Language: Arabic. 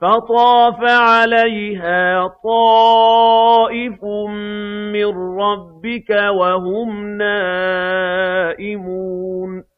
فَطَافَ عَلَيْهَا طَائِفٌ مِّن رَّبِّكَ وَهُمْ نَائِمُونَ.